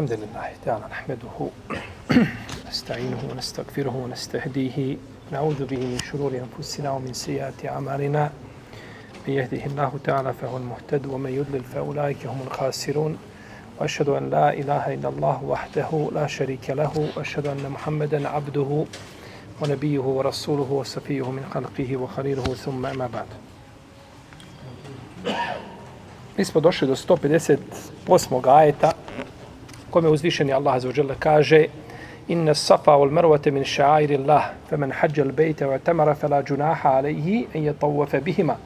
الحمد لله تعالى نحمده نستعينه ونستغفره ونستهديه نعوذ به من شرور أنفسنا ومن سيئات أعمالنا. من يهده الله تعالى فهو المهتد ومن يضلل فأولئك هم الخاسرون. وأشهد أن لا إله إلا الله وحده لا شريك له. وأشهد أن محمدا عبده ونبيه ورسوله وصفيه من خلقه وخليله ثم أما بعد. Mi smo došli do 158. ajeta. Kome uzvišeni Allah azza wa kaže Inna safa wal marwata min sha'airi Allah faman hajja al bayta wa tamara fala junaha alayhi an yatawafa bihima.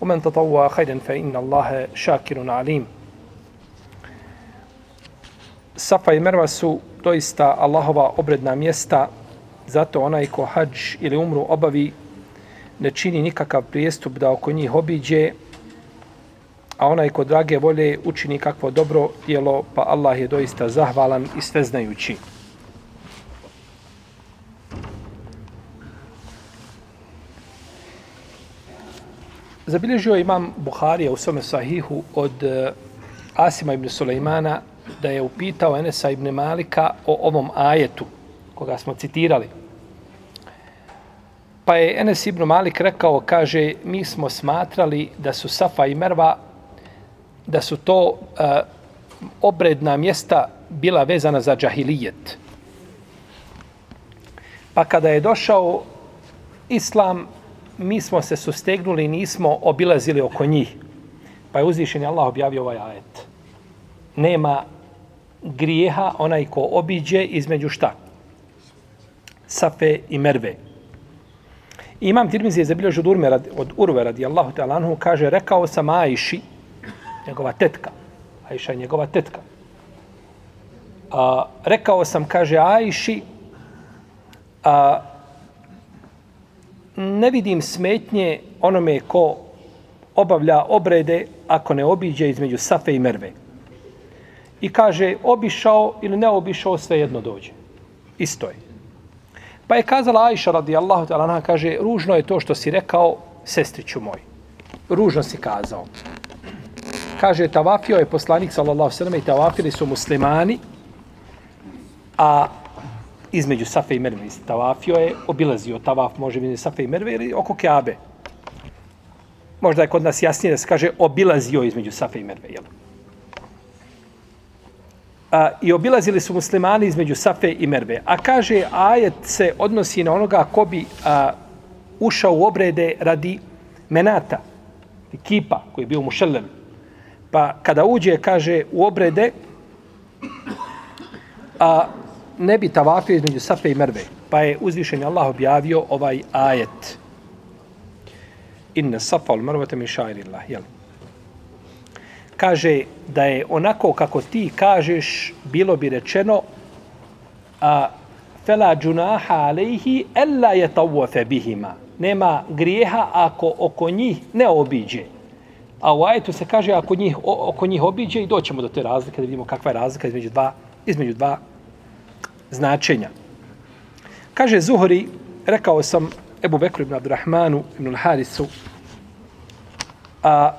Wa man tatawwa khayran fa inna Allaha shakirun alim. Safa i Merva su doista Allahova obredna mjesta zato onaj ko hađ ili umru obavi ne čini nikakav prijestup da oko njih obiđe a onaj ko drage volje učini kakvo dobro djelo, pa Allah je doista zahvalan i sveznajući. Zabilježio imam Buharija u svome sahihu od eh, Asima ibn Sulejmana da je upitao Enesa ibn Malika o ovom ajetu koga smo citirali. Pa je Enes ibn Malik rekao, kaže, mi smo smatrali da su Safa i Merva da su to e, obredna mjesta bila vezana za džahilijet. Pa kada je došao islam, mi smo se sustegnuli i nismo obilazili oko njih. Pa je uzvišen Allah objavio ovaj ajet. Nema grijeha onaj ko obiđe između šta? Safe i Merve. Imam Tirmizi je zabilježio od, od Urve radijallahu ta'ala kaže, rekao sam Ajši, njegova tetka. Ajša je njegova tetka. A, rekao sam, kaže Ajši, a, ne vidim smetnje onome ko obavlja obrede ako ne obiđe između Safe i Merve. I kaže, obišao ili ne obišao, sve jedno dođe. Isto je. Pa je kazala Ajša radijallahu ta'ala, kaže, ružno je to što si rekao, sestriću moj. Ružno si kazao kaže tavafio je poslanik sallallahu sallam i tavafili su muslimani a između Safe i Merve tavafio je obilazio tavaf može biti Safe i Merve ili oko Keabe možda je kod nas jasnije da se kaže obilazio između Safe i Merve jel? A, i obilazili su muslimani između Safe i Merve. A kaže ajet se odnosi na onoga ko bi a, ušao u obrede radi menata kipa koji je bio mušelem Pa kada uđe, kaže, u obrede, a ne bi tavafio između Safe i Merve. Pa je uzvišen Allah objavio ovaj ajet. Inne safa ul mrvete mi šairillah, Jel? Kaže da je onako kako ti kažeš, bilo bi rečeno a fela džunaha alejhi ella je tawafe bihima. Nema grijeha ako oko njih ne obiđe. A u ajetu se kaže ako njih, oko njih obiđe i doćemo do te razlike da vidimo kakva je razlika između dva, između dva značenja. Kaže Zuhori, rekao sam Ebu Bekru ibn Abdurrahmanu ibn Harisu a,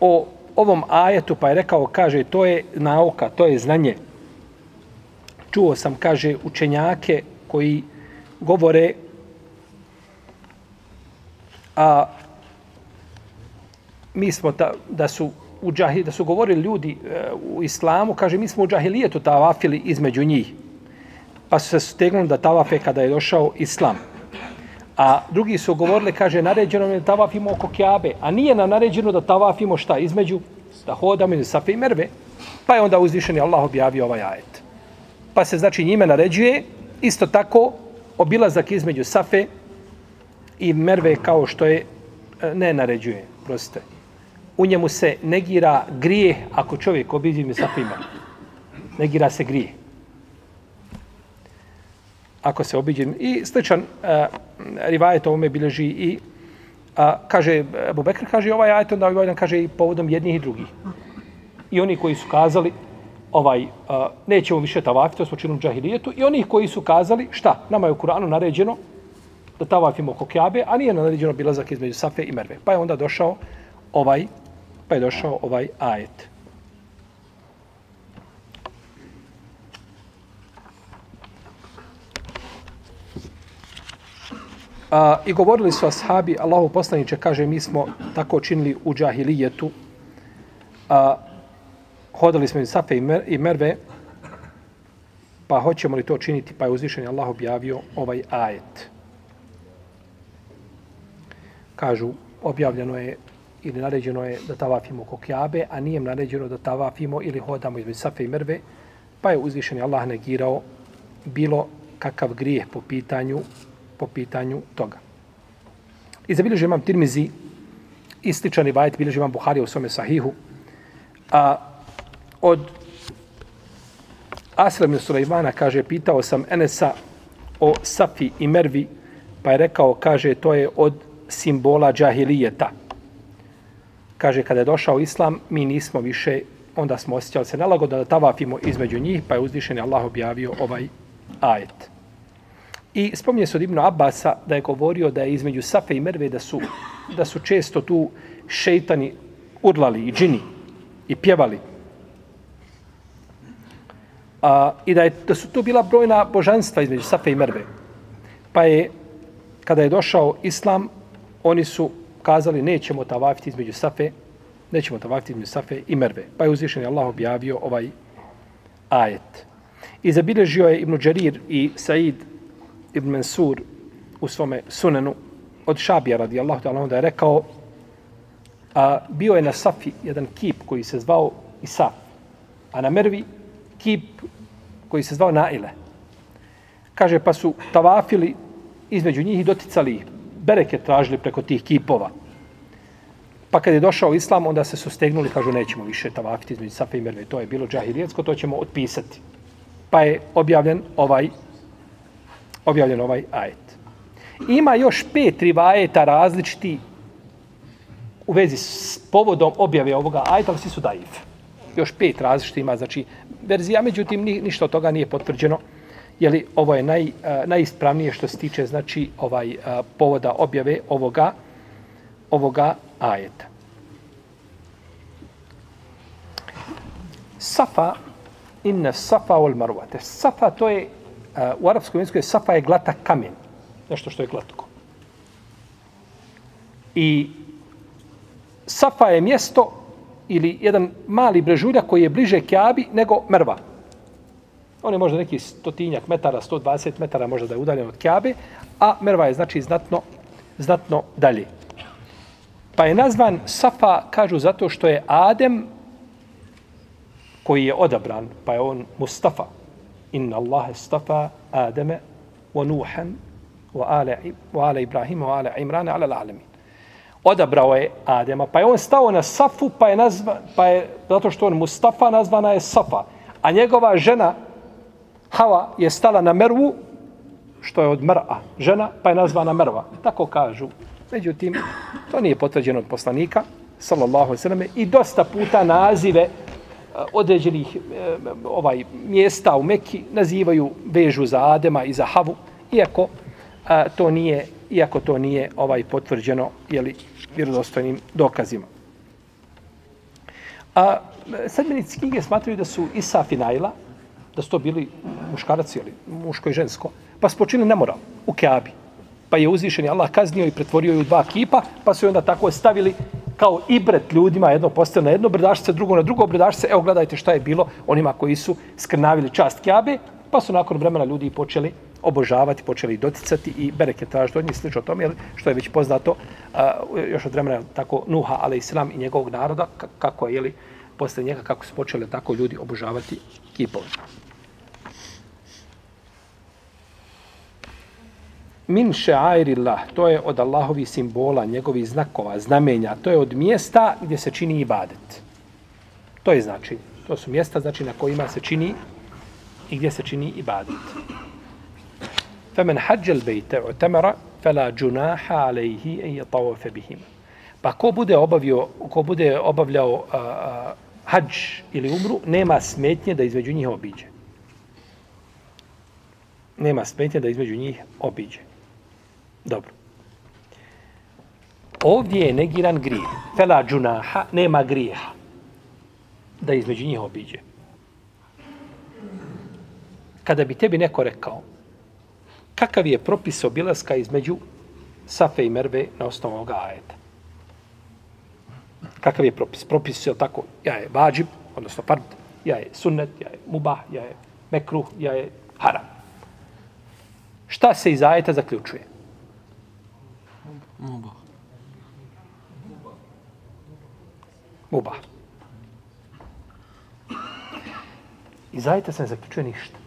o ovom ajetu pa je rekao, kaže, to je nauka, to je znanje. Čuo sam, kaže, učenjake koji govore a, mi smo ta, da su u džahil, da su govorili ljudi e, u islamu, kaže mi smo u džahilijetu tavafili između njih. Pa su se stegnuli da tavafe kada je došao islam. A drugi su govorili, kaže, naređeno je da tavafimo oko kjabe, a nije nam naređeno da tavafimo šta između, da hodamo iz Safe i Merve. Pa je onda uzvišeni Allah objavio ovaj ajet. Pa se znači njime naređuje, isto tako, obilazak između Safe i Merve kao što je e, ne naređuje, prostite u njemu se negira grije ako čovjek obiđe mi safima. Negira se grije. Ako se obiđe. I sličan uh, rivajet ovome bilježi i uh, kaže, Abu Bekr kaže ovaj ajet, onda ovaj kaže i povodom jednih i drugih. I oni koji su kazali ovaj, uh, nećemo više tavafiti, to smo činili džahilijetu, i oni koji su kazali, šta, nama je u Kuranu naređeno da tavafimo oko Kjabe, a nije naređeno bilazak između Safe i Merve. Pa je onda došao ovaj pa je došao ovaj ajet. A, I govorili su ashabi, Allahu poslaniće kaže, mi smo tako činili u džahilijetu, a, hodali smo iz safe i, mer, i merve, pa hoćemo li to činiti, pa je uzvišen Allah objavio ovaj ajet. Kažu, objavljeno je ili naređeno je da tavafimo oko Kjabe, a nije naređeno da tavafimo ili hodamo između Safe i Merve, pa je uzvišeni Allah negirao bilo kakav grijeh po pitanju po pitanju toga. I zabilježio imam Tirmizi, ističani vajet, bilježio imam Buharija u svome sahihu, a od Aslam ibn Sulejmana, kaže, pitao sam Enesa o Safi i Mervi, pa je rekao, kaže, to je od simbola džahilijeta. Kaže, kada je došao Islam, mi nismo više, onda smo osjećali se nelagodno da tavafimo između njih, pa je uzvišen Allah objavio ovaj ajet. I spominje se od Ibnu Abasa da je govorio da je između Safe i Merve da su, da su često tu šeitani urlali i džini i pjevali. A, I da, je, da su tu bila brojna božanstva između Safe i Merve. Pa je, kada je došao Islam, oni su kazali nećemo tavafiti između Safe, nećemo tavafiti između Safe i Merve. Pa je uzvišen Allah objavio ovaj ajet. I zabilježio je Ibn Đarir i Said ibn Mansur u svome sunenu od Šabija radijallahu ta'ala da je rekao a bio je na Safi jedan kip koji se zvao Isaf, a na Mervi kip koji se zvao Naile. Kaže, pa su tavafili između njih i doticali ih. Bereke tražili preko tih kipova. Pa kad je došao Islam, onda se su stegnuli, kažu, nećemo više tavafiti između Safa i Merve. To je bilo džahirijetsko, to ćemo otpisati. Pa je objavljen ovaj objavljen ovaj ajet. Ima još pet rivajeta različiti u vezi s povodom objave ovoga ajeta, ali svi su daif. Još pet različiti ima, znači, verzija, međutim, ni, ništa od toga nije potvrđeno. Jeli, ovo je naj, uh, najispravnije što se tiče, znači, ovaj uh, povoda objave ovoga, ovoga ajeta. Safa, inne safa ol marvate. Safa to je eh, u arapskom jeziku je safa je glatak kamen. Nešto što je glatko. I safa je mjesto ili jedan mali brežulja koji je bliže Kjabi nego Merva. On je možda neki stotinjak metara, 120 metara možda da je udaljen od Kjabe, a Merva je znači znatno, znatno dalje. Pa je nazvan Safa, kažu, zato što je Adem koji je odabran, pa je on Mustafa, inna Allahe stafa Ademe wa Nuhan wa ala, wa ala Ibrahima wa ala Imrana ala l'alamin. Odabrao je Adema, pa je on stao na Safu, pa je, nazva, pa je zato što on Mustafa nazvana je Safa. A njegova žena Hava je stala na Mervu, što je od Mr'a žena, pa je nazvana Merva. Tako kažu. Međutim, to nije potvrđeno od poslanika, sallallahu sallam, i dosta puta nazive e, određenih e, ovaj mjesta u Mekki nazivaju vežu za Adema i za Havu, iako a, to nije iako to nije ovaj potvrđeno je li vjerodostojnim dokazima. A sedmenici knjige smatraju da su Isa i Najla, da su to bili muškarac ili muško i žensko, pa spočinili nemoral u Keabi. Pa je uzvišeni Allah kaznio i pretvorio ju u dva kipa, pa su onda tako stavili kao ibret ljudima, jedno postavljeno na jedno brdašce, drugo na drugo brdašce, evo gledajte šta je bilo onima koji su skrnavili čast Kjabe, pa su nakon vremena ljudi počeli obožavati, počeli doticati i bereke tražiti od njih slično tome, što je već poznato uh, još od vremena tako Nuha, ali islam i njegovog naroda, kako je, jeli, posle njega, kako su počeli tako ljudi obožavati kipove. Min še'airillah, to je od Allahovi simbola, njegovih znakova, znamenja, to je od mjesta gdje se čini ibadet. To je znači, to su mjesta znači na kojima se čini i gdje se čini ibadet. Femen hađel bejte o temera, fela džunaha alejhi en je bihim. Pa ko bude obavio, ko bude obavljao a, a, hađ ili umru, nema smetnje da između njih obiđe. Nema smetnje da između njih obiđe. Dobro. Ovdje je negiran grijeh. Fela džunaha, nema grijeha. Da između njih obiđe. Kada bi tebi neko rekao, kakav je propis obilaska između Safe i Merve na osnovu ovoga ajeta. Kakav je propis? Propis je tako, ja je vađib, odnosno fard, ja je sunnet, ja je mubah, ja je mekruh, ja je haram. Šta se iz ajeta zaključuje? Mubah. Mubah. Iz se ne zaključuje ništa.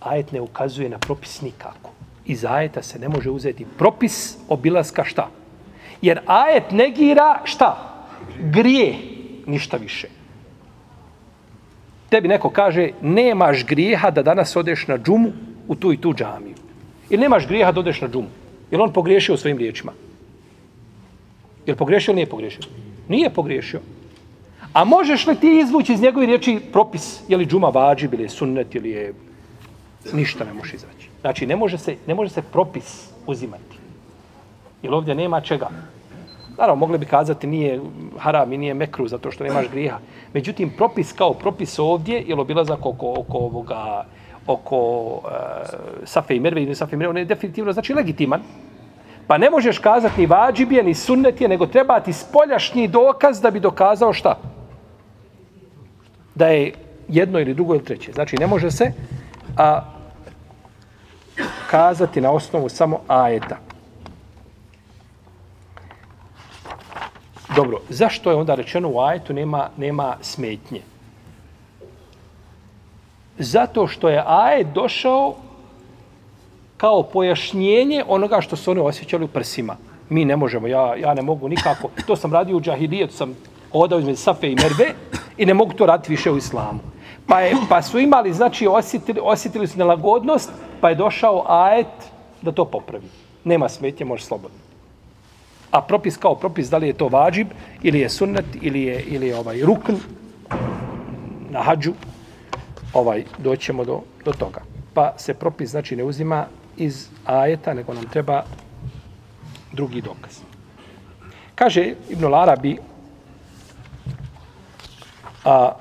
Ajet ne ukazuje na propis nikako. Iz ajeta se ne može uzeti propis obilaska šta? Jer ajet negira šta? Grije. Ništa više. Tebi neko kaže, nemaš grijeha da danas odeš na džumu u tu i tu džamiju. Ili nemaš grijeha da odeš na džumu. Jer on pogriješio svojim riječima? Jer pogriješio ili nije pogriješio? Nije pogriješio. A možeš li ti izvući iz njegove riječi propis, je li džuma vađib ili je sunnet ili je... Ništa ne možeš izvaći. Znači, ne može se, ne može se propis uzimati. Jer ovdje nema čega. Naravno, mogli bi kazati nije haram i nije mekru zato što nemaš grijeha. Međutim, propis kao propis ovdje je obilazak oko, oko ovoga oko uh, Safe i Merve ili Safe i Merve, on je definitivno znači legitiman. Pa ne možeš kazati ni vađibije, ni sunnetije, nego treba ti spoljašnji dokaz da bi dokazao šta? Da je jedno ili drugo ili treće. Znači, ne može se a, kazati na osnovu samo ajeta. Dobro, zašto je onda rečeno u ajetu nema, nema smetnje? Zato što je ajet došao kao pojašnjenje onoga što su oni osjećali u prsima. Mi ne možemo, ja, ja ne mogu nikako. To sam radio u džahilijetu, sam hodao između Safe i Merve i ne mogu to raditi više u islamu. Pa, je, pa su imali, znači, osjetili, osjetili su nelagodnost, pa je došao ajet da to popravi. Nema smetje, može slobodno. A propis kao propis, da li je to vađib, ili je sunnet, ili je, ili je ovaj rukn na hađu, ovaj, doćemo do, do toga. Pa se propis, znači, ne uzima iz ajeta, nego nam treba drugi dokaz. Kaže Ibn Arabi, a,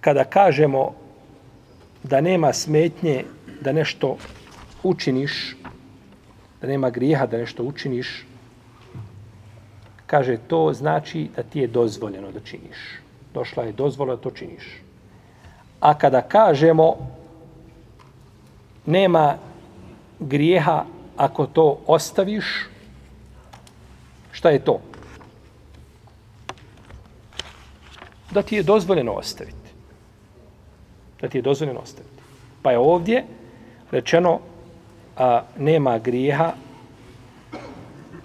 kada kažemo da nema smetnje da nešto učiniš, da nema grijeha da nešto učiniš, kaže to znači da ti je dozvoljeno da činiš. Došla je dozvola da to činiš. A kada kažemo nema grijeha ako to ostaviš, šta je to? Da ti je dozvoljeno ostaviti. Da ti je dozvoljeno ostaviti. Pa je ovdje rečeno a, nema grijeha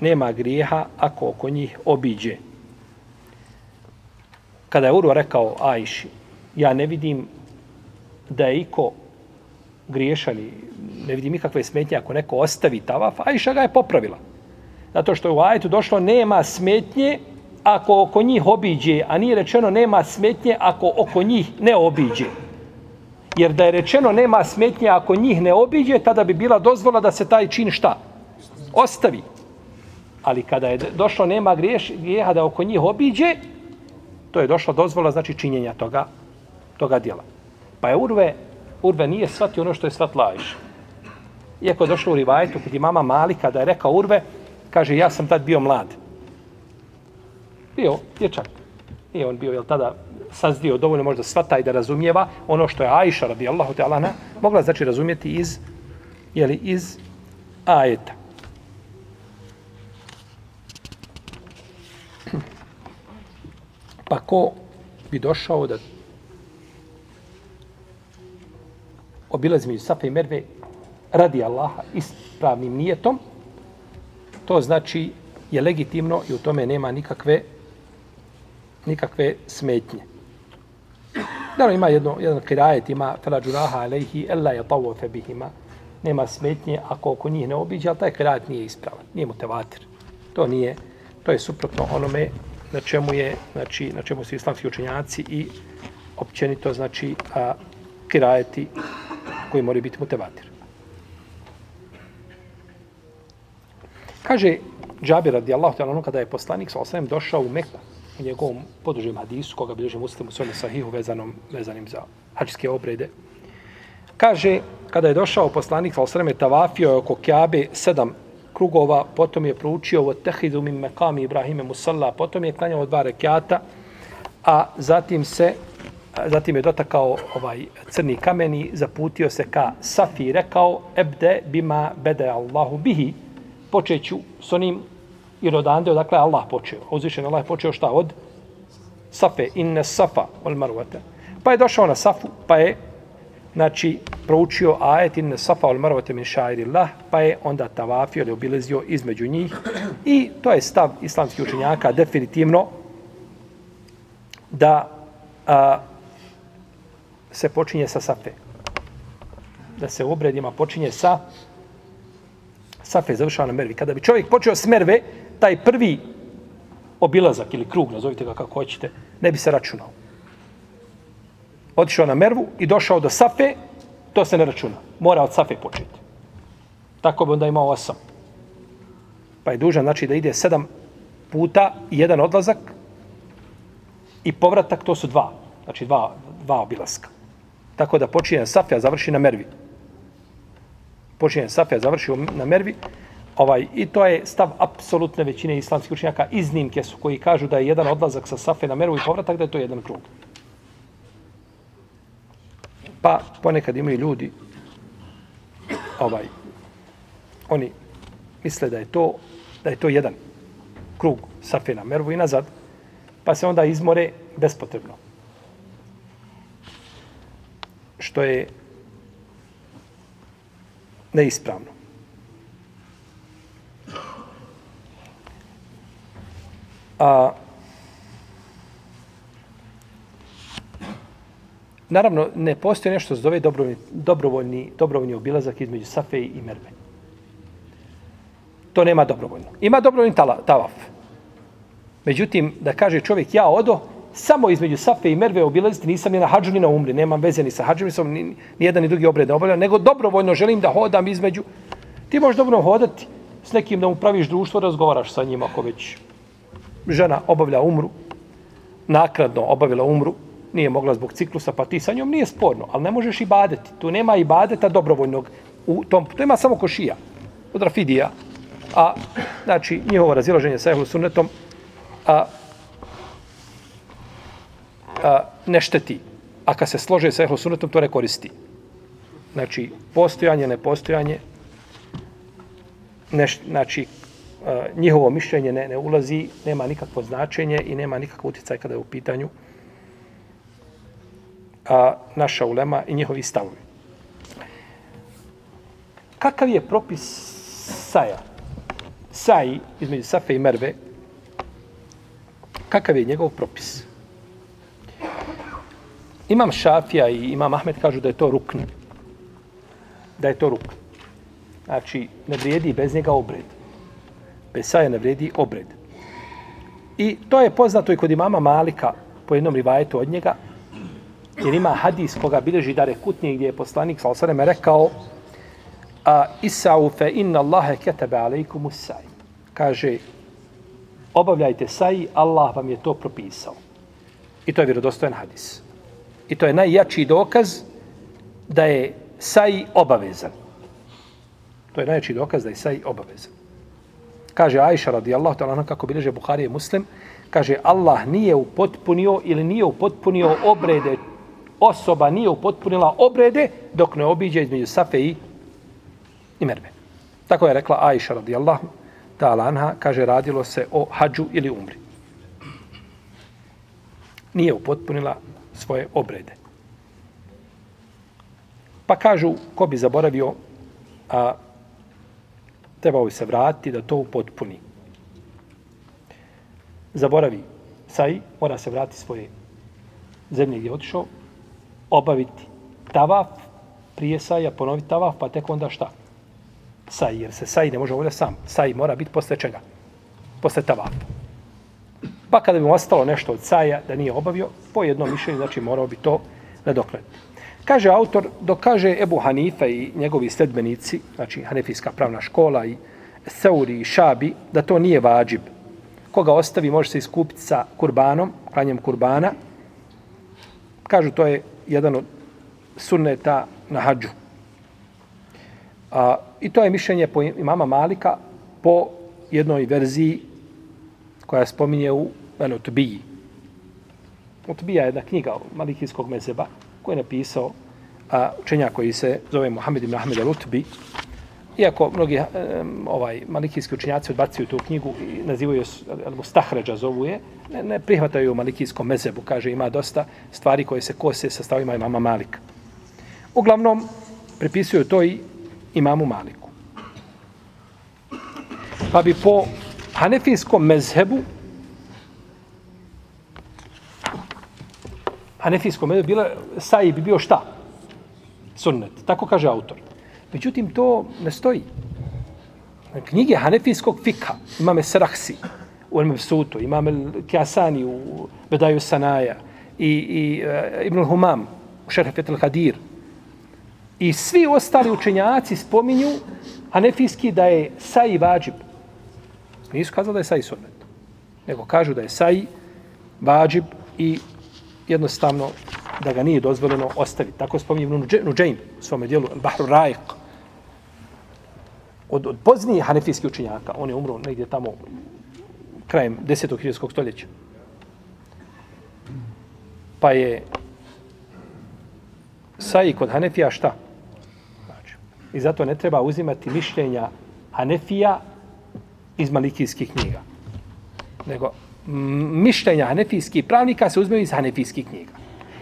nema grijeha ako oko njih obiđe. Kada je Urva rekao Ajši, ja ne vidim da je iko griješan i ne vidim nikakve smetnje ako neko ostavi tavaf, Ajša ga je popravila. Zato što je u ajetu došlo nema smetnje ako oko njih obiđe, a nije rečeno nema smetnje ako oko njih ne obiđe. Jer da je rečeno nema smetnje ako njih ne obiđe, tada bi bila dozvola da se taj čin šta? Ostavi. Ali kada je došlo nema griješ, grijeha da oko njih obiđe, to je došlo dozvola znači činjenja toga, toga dijela. Pa je Urve, Urve nije shvatio ono što je shvat Lajš. Iako je došlo u Rivajetu kod mama Mali, kada je rekao Urve, kaže ja sam tad bio mlad. Bio dječak. Nije on bio, jel tada sazdio dovoljno možda svata i da razumijeva ono što je Ajša radijallahu ta'ala mogla znači razumjeti iz jeli, iz ajeta. Pa ko bi došao da obilazi među Safa i Merve radi Allaha ispravnim nijetom, to znači je legitimno i u tome nema nikakve nikakve smetnje. Da ima jedno, jedan kirajet, ima fela džuraha alejhi, ella je tavu. Nema smetnje ako oko njih ne obiđe, ali taj kirajet nije ispravan. Nije mu tevatir. To nije, to je suprotno onome na čemu je, znači, na čemu su islamski učenjaci i općenito, znači, a, kirajeti koji moraju biti mutevatir. Kaže Džabir radijallahu ta'ala kada je poslanik sa osam došao u Meku, u njegovom podužem hadisu, koga bilježi muslim u svome sahihu vezanom, vezanim za hađske obrede, Kaže, kada je došao poslanik Salsreme, tavafio je oko Kjabe sedam krugova, potom je proučio o tehidu min mekami Ibrahime Musalla, potom je klanjao dva rekiata, a zatim se zatim je dotakao ovaj crni kameni, zaputio se ka Safi i rekao, ebde bima bede Allahu bihi, počeću s onim Jer odande, odakle Allah počeo. Uzvišen Allah je počeo šta od? Safe, inne safa, ol marvata. Pa je došao na Safu, pa je znači, proučio ajet inne safa ol marvata min šairillah, pa je onda tavafio ili obilazio između njih. I to je stav islamskih učenjaka definitivno da a, se počinje sa safe. Da se u obredima počinje sa safe, završava na mervi. Kada bi čovjek počeo s merve, taj prvi obilazak ili krug, nazovite ga kako hoćete, ne bi se računao. Otišao na mervu i došao do safe, to se ne računa. Mora od safe početi. Tako bi onda imao osam. Pa je dužan, znači, da ide sedam puta i jedan odlazak i povratak, to su dva. Znači, dva, dva obilaska. Tako da počinje na safe, a završi na mervi. Počinje na safe, a završi na mervi. Ovaj, I to je stav apsolutne većine islamskih učenjaka. Iznimke su koji kažu da je jedan odlazak sa safe na Meru i povratak, da je to jedan krug. Pa ponekad imaju ljudi, ovaj, oni misle da je to da je to jedan krug safe na Meru i nazad, pa se onda izmore bespotrebno. Što je neispravno. A, naravno, ne postoji nešto zove dobrovoljni, dobrovoljni, dobrovoljni obilazak između Safe i Merve. To nema dobrovoljno. Ima dobrovoljni tala, tavaf. Međutim, da kaže čovjek, ja odo, samo između Safe i Merve obilaziti, nisam ni na hađu ni na umri, nemam veze ni sa hađom, nisam ni, ni jedan ni drugi obred ne obavljam, nego dobrovoljno želim da hodam između. Ti možeš dobro hodati s nekim da mu praviš društvo, razgovaraš sa njim ako već žena obavlja umru, nakradno obavila umru, nije mogla zbog ciklusa, pa ti sa njom nije sporno, ali ne možeš i badeti. Tu nema i badeta dobrovoljnog. U tom, to ima samo košija od Rafidija. A, znači, njihovo razilaženje sa ehlu sunnetom a, a, ne šteti. A kad se slože sa ehlu sunnetom, to ne koristi. Znači, postojanje, nepostojanje, ne, znači, njihovo mišljenje ne, ne ulazi, nema nikakvo značenje i nema nikakvo utjecaj kada je u pitanju a, naša ulema i njihovi stavovi. Kakav je propis saja? Saji, između Safe i Merve, kakav je njegov propis? Imam Šafija i Imam Ahmed kažu da je to rukn. Da je to rukn. Znači, ne vrijedi bez njega obred Pesaja ne vredi obred. I to je poznato i kod imama Malika po jednom rivajetu od njega, jer ima hadis koga bileži Dare Kutnije gdje je poslanik sa osademe rekao a Isau fe inna Allahe ketebe alejkumu saj. Kaže, obavljajte saj, Allah vam je to propisao. I to je vjerodostojen hadis. I to je najjači dokaz da je saj obavezan. To je najjači dokaz da je saj obavezan. Kaže Ajša radijallahu ta'ala kako bileže Buharije muslim, kaže Allah nije upotpunio ili nije upotpunio obrede, osoba nije upotpunila obrede dok ne obiđe između Safe i, i Merve. Tako je rekla Ajša radijallahu ta'ala anha, kaže radilo se o hađu ili umri. Nije upotpunila svoje obrede. Pa kažu, ko bi zaboravio a, trebao bi se vratiti da to upotpuni. Zaboravi saj, mora se vratiti svoje zemlje gdje je otišao, obaviti tavaf, prije saja, ponoviti tavaf, pa tek onda šta? Saj, jer se saj ne može ovdje sam. Saj mora biti posle čega? Posle tavafa. Pa kada bi mu ostalo nešto od saja da nije obavio, po jednom mišljenju, znači morao bi to nadoknaditi. Kaže autor, dok kaže Ebu Hanifa i njegovi sledbenici, znači Hanefijska pravna škola i Seuri i Šabi, da to nije vađib. Koga ostavi može se iskupiti sa kurbanom, klanjem kurbana. Kažu to je jedan od sunneta na hađu. A, I to je mišljenje po imama Malika po jednoj verziji koja spominje u Elotbiji. Otbija je jedna knjiga Malikijskog mezeba koji je napisao a, učenja koji se zove Mohamed ibn Ahmed al-Utbi. Iako mnogi um, ovaj malikijski učenjaci odbacuju tu knjigu i nazivaju je Al-Mustahređa zovu je, ne, ne prihvataju u malikijskom mezebu. Kaže, ima dosta stvari koje se kose sa stavima imama Malika. Uglavnom, pripisuju to i imamu Maliku. Pa bi po hanefijskom mezhebu hanefijskom medu bila, saji bi bio šta? Sunnet. Tako kaže autor. Međutim, to ne stoji. Knjige hanefijskog fika, imame Srahsi, u Elmem Sutu, imame Kjasani u Bedaju Sanaja i, i uh, Ibn Humam u Šerhefet al-Hadir, I svi ostali učenjaci spominju Hanefijski da je saji vađib. Nisu kazali da je saji sunnet. Nego kažu da je saji vađib i jednostavno da ga nije dozvoljeno ostaviti. Tako spominje Nuđajn u svome dijelu Bahru Rajq. Od, od poznijih hanefijskih učenjaka. On je umro negdje tamo krajem desetog hiljadskog stoljeća. Pa je saji kod Hanefija šta? Znači, I zato ne treba uzimati mišljenja Hanefija iz malikijskih knjiga. Nego mišljenja Hanefijskih pravnika se uzmeju iz Hanefijskih knjiga.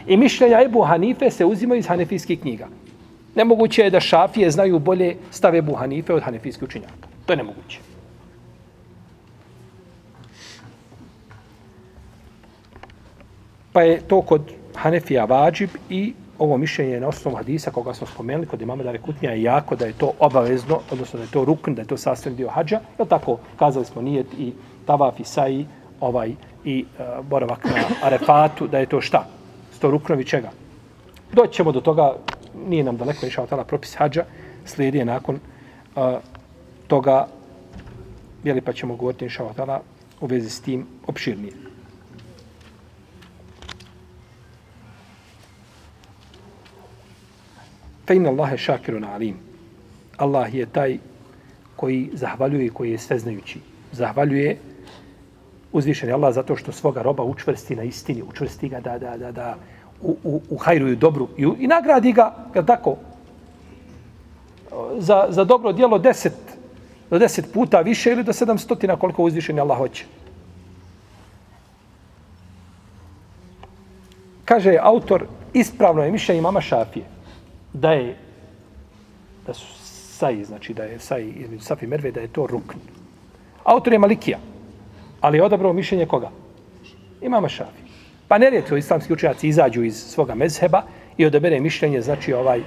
I mišljenja Ebu Hanife se uzimaju iz Hanefijskih knjiga. Nemoguće je da šafije znaju bolje stave Ebu Hanife od Hanefijskih učenjaka. To je nemoguće. Pa je to kod Hanefija vađib i ovo mišljenje na osnovu hadisa koga smo spomenuli kod imama Dare Kutnija je jako da je to obavezno, odnosno da je to rukn, da je to sastavni dio hađa. Je tako, kazali smo nijet i tavaf i saji ovaj, i e, boravak na arefatu, da je to šta? Sto ruknovi čega? Doći ćemo do toga, nije nam daleko išao tada propis hađa, slijedi je nakon e, toga, jeli pa ćemo govoriti išao tada u vezi s tim opširnije. Fe inna Allahe šakirun alim. Allah je taj koji zahvaljuje i koji je sveznajući. Zahvaljuje uzvišen je Allah zato što svoga roba učvrsti na istini, učvrsti ga da, da, da, da u, u, u hajru i dobru i, i nagradi ga, jel tako, za, za dobro dijelo deset, do deset puta više ili do sedam stotina koliko uzvišen je Allah hoće. Kaže autor, ispravno je mišljenje imama Šafije da je da su saji, znači da je saji između Safi Merve, da je to rukn. Autor je Malikija, ali je odabrao mišljenje koga? Imama Šafija. Pa nerijetko islamski učenjaci izađu iz svoga mezheba i odabere mišljenje, znači ovaj,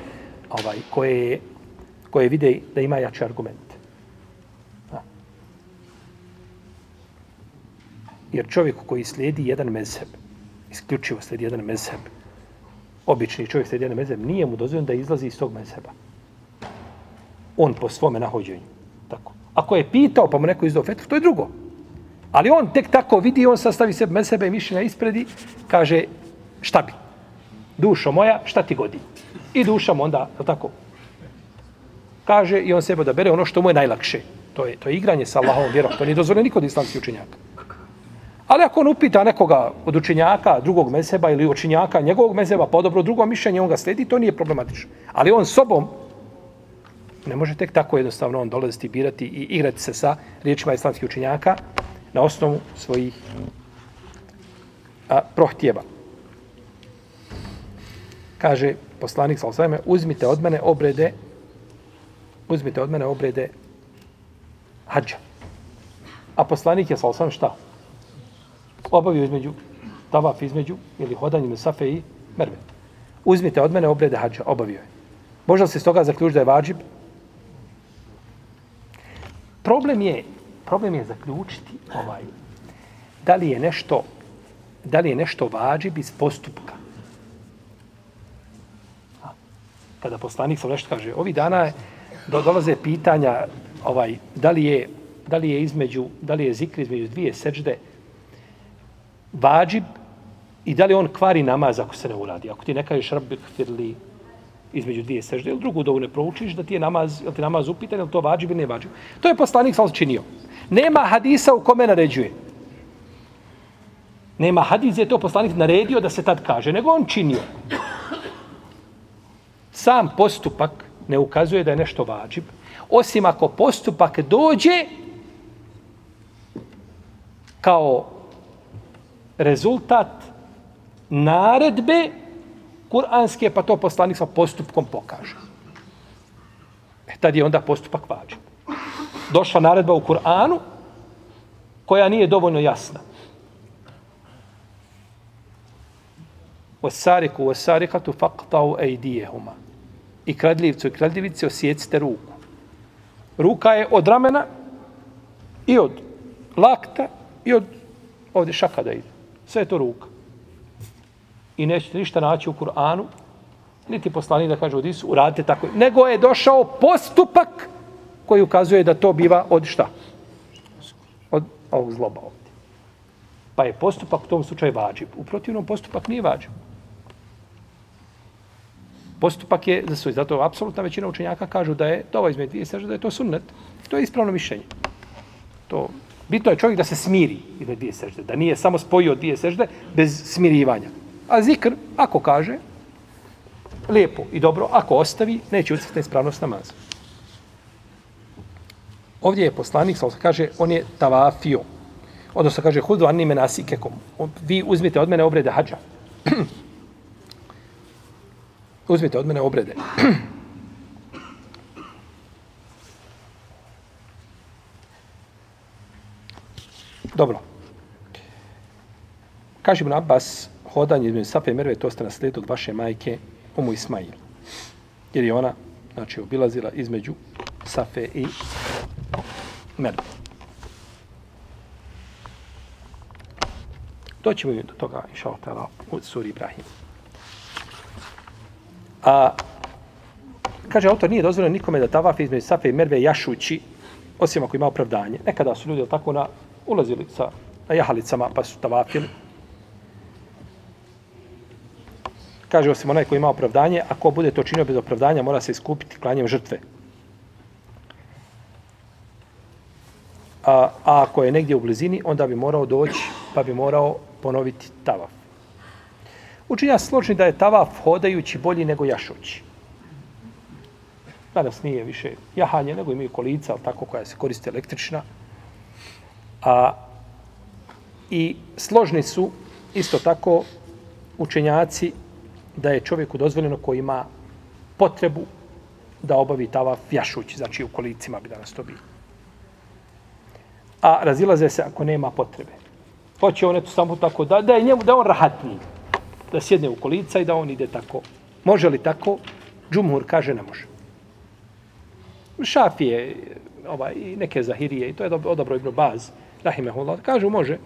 ovaj koje, koje vide da ima jači argument. A. Jer čovjek koji slijedi jedan mezheb, isključivo slijedi jedan mezheb, obični čovjek slijedi jedan mezheb, nije mu dozvoljeno da izlazi iz tog mezheba. On po svome nahođenju. Tako. Ako je pitao pa mu neko izdao fetvu, to je drugo. Ali on tek tako vidi, on sastavi se med sebe mišljenja ispredi, kaže šta bi? Dušo moja, šta ti godi? I duša mu onda, tako, kaže i on sebe da bere ono što mu je najlakše. To je, to je igranje sa Allahom vjerom. To nije dozvoljeno nikod od islamskih učenjaka. Ali ako on upita nekoga od učenjaka drugog mezheba ili učenjaka njegovog mezheba, pa dobro drugo mišljenje, on ga sledi, to nije problematično. Ali on sobom ne može tek tako jednostavno on dolaziti, birati i igrati se sa riječima islamskih učenjaka na osnovu svojih a, prohtjeva. Kaže poslanik sa osvajme, uzmite od mene obrede uzmite od mene obrede hađa. A poslanik je sa osvajme šta? obavio između tavaf između ili hodanje na safe i merve. Uzmite od mene obrede hađa, obavio je. Možda se s toga zaključiti da je vađib? Problem je, problem je zaključiti ovaj, da li je nešto, da li je nešto vađib iz postupka. Kada pa poslanik sa nešto kaže, ovi dana je, do, dolaze pitanja ovaj, da li je da li je između, da li je zikr između dvije seđde, vađib i da li on kvari namaz ako se ne uradi. Ako ti ne kažeš rabbi kfirli između dvije sežde, ili drugu dovu ne proučiš, da ti je namaz, ili ti namaz upitan, ili to vađib ili ne vađib. To je poslanik sam činio. Nema hadisa u kome naređuje. Nema hadis je to poslanik naredio da se tad kaže, nego on činio. Sam postupak ne ukazuje da je nešto vađib, osim ako postupak dođe kao rezultat naredbe kuranske, pa to poslanik sa postupkom pokaže. E, tad je onda postupak vađib. Došla naredba u Kur'anu koja nije dovoljno jasna. Osariku, osarikatu, faqtau ejdijehuma. I kradljivcu i kradljivici osjecite ruku. Ruka je od ramena i od lakta i od ovdje šaka da ide. Sve je to ruka. I nećete ništa naći u Kur'anu, niti poslani da kaže u disu, uradite tako. Nego je došao postupak koji ukazuje da to biva od šta? Od ovog zloba ovdje. Pa je postupak u tom slučaju vađib. U protivnom postupak nije vađib. Postupak je za svoj. Zato apsolutna većina učenjaka kažu da je to ovo ovaj između dvije sežde, da je to sunnet. To je ispravno mišljenje. To Bitno je čovjek da se smiri i da dvije sežde. Da nije samo spojio dvije sežde bez smirivanja. A zikr, ako kaže, lijepo i dobro, ako ostavi, neće ucrti ispravnost namaza. Ovdje je poslanik, sa kaže, on je tavafio. Odnosno kaže, hudu anime nasikekom. Vi uzmite od mene obrede hađa. uzmite od mene obrede. Dobro. Kaže Ibn Abbas, hodanje između Safe i Merve, to ste naslijedili od vaše majke, Umu Ismail. Jer je ona, znači, obilazila između Safe i Merve. Doćemo do toga, inša Allah, u suri Ibrahim. A, kaže, autor nije dozvoljeno nikome da tavafe između Safe i Merve jašući, osim ako ima opravdanje. Nekada su ljudi tako na ulazili sa na jahalicama pa su tavafili. Kaže osim onaj koji ima opravdanje, ako bude to činio bez opravdanja, mora se iskupiti klanjem žrtve. A, a ako je negdje u blizini, onda bi morao doći, pa bi morao ponoviti tavaf. Učinja složni da je tavaf hodajući bolji nego jašući. Danas nije više jahanje, nego imaju kolica, ali tako koja se koriste električna. A, I složni su isto tako učenjaci da je čovjeku dozvoljeno koji ima potrebu da obavi tavaf jašući, znači u kolicima bi danas to bilo. A razilaze se ako nema potrebe. Pa Hoće on eto samo tako da, da je njemu, da on rahatniji. Da sjedne u kolica i da on ide tako. Može li tako? Džumhur kaže ne može. Šafije, ovaj, neke zahirije, i to je odabro ibn Baz, rahimehullah, kažu može.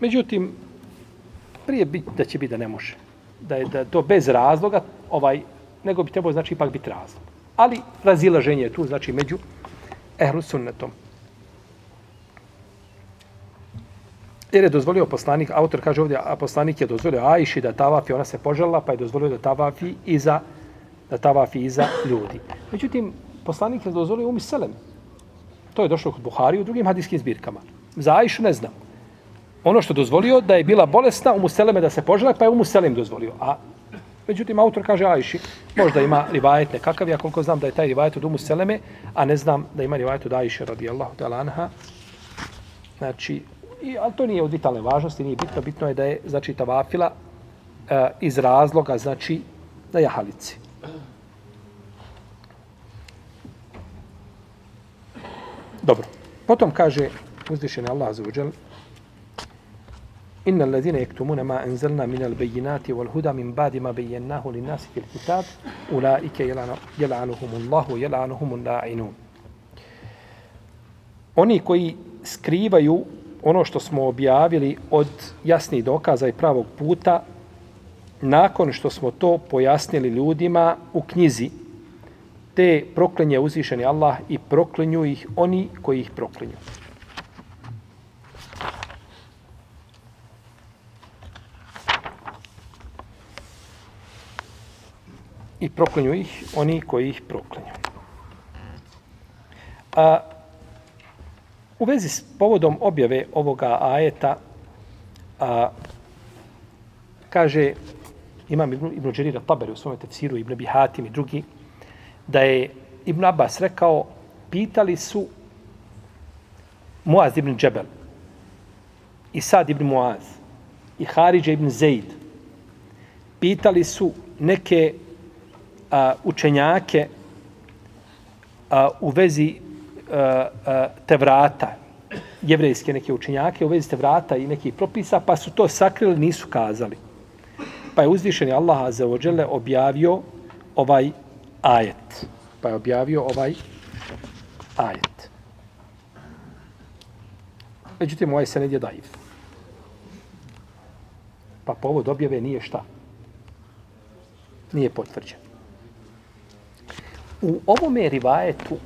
Međutim, prije bit, da će biti da ne može. Da je da to bez razloga, ovaj, nego bi trebao znači ipak biti razlog. Ali razilaženje je tu, znači među ehlu sunnetom. Jer je dozvolio poslanik, autor kaže ovdje, a poslanik je dozvolio Ajši da tavafi, ona se požela, pa je dozvolio da tavafi iza, da tavafi iza ljudi. Međutim, poslanik je dozvolio umi selem. To je došlo kod Buhari u drugim hadijskim zbirkama. Za Ajšu ne znam. Ono što dozvolio da je bila bolesna Umu Seleme da se požele, pa je Umu Selem dozvolio. A međutim, autor kaže Ajši, možda ima rivajet nekakav, ja koliko znam da je taj rivajet od Umu Seleme, a ne znam da ima rivajet od Ajše radijallahu ta'ala anha. Znači, i, ali to nije od vitalne važnosti, nije bitno, bitno je da je, znači, tavafila e, iz razloga, znači, na jahalici. Dobro. Potom kaže uzvišeni Allah za uđel Inna allazina yaktumuna ma anzalna min al-bayyinati wal huda min ba'di ma bayyanahu lin-nasi fil kitab ulaika yal'anuhumullahu yal'anuhum la'inun Oni koji skrivaju ono što smo objavili od jasnih dokaza i pravog puta nakon što smo to pojasnili ljudima u knjizi te proklinje uzvišeni Allah i proklinju ih oni koji ih proklinju. i proklinju ih oni koji ih proklinju. A, u vezi s povodom objave ovoga ajeta, a, kaže imam Ibn, Ibn Đerira Taberi u svom tefsiru, Ibn Bihatim i drugi, da je Ibn Abbas rekao, pitali su Muaz ibn Džebel, i Sad ibn Muaz, i Haridža ibn Zeid, pitali su neke a, učenjake a, u vezi Eh, eh, te vrata, jevrejske neke učenjake u vezi te vrata i nekih propisa, pa su to sakrili, nisu kazali. Pa je uzvišeni Allah Azeođele objavio ovaj ajet. Pa je objavio ovaj ajet. Međutim, ovaj se je daiv. Pa povod objave nije šta? Nije potvrđen. U ovome rivajetu,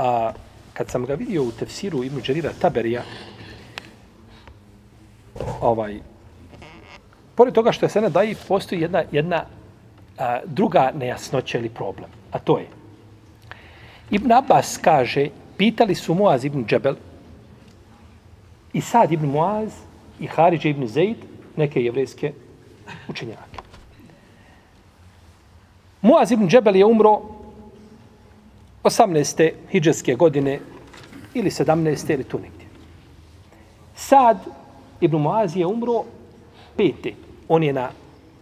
a kad sam ga vidio u tefsiru Ibn Đerira Taberija, ovaj, pored toga što je Sene Daji, postoji jedna, jedna a, druga nejasnoća ili problem. A to je, Ibn Abbas kaže, pitali su Muaz ibn Džebel, i Sad ibn Muaz, i Haridž ibn Zaid, neke jevrejske učenjake. Muaz ibn Džebel je umro 18. hijđarske godine ili 17. ili tu negdje. Sad ibn Muaz je umro pete. On je na